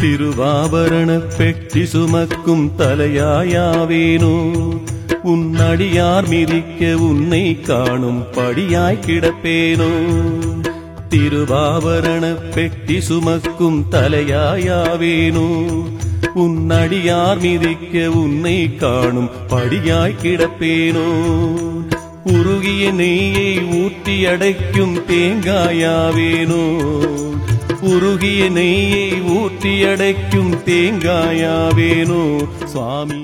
திருவாபரண பெட்டி சுமக்கும் தலையாயாவேனோ? உன் அடியார் மிதிக்க உன்னை காணும் படியாய் கிடப்பேனோ? திருவாபரண பெட்டி சுமக்கும் தலையாயாவேனோ? உன் அடியார் மிதிக்க உன்னை காணும் படியாய் கிடப்பேனோ? உருகிய நெய்யை ஊற்றி அடைக்கும் தேங்காயாவேனோ? உருகிய நெய்யை ஊற்றி அடைக்கும் தேங்காயாவேனோ சுவாமி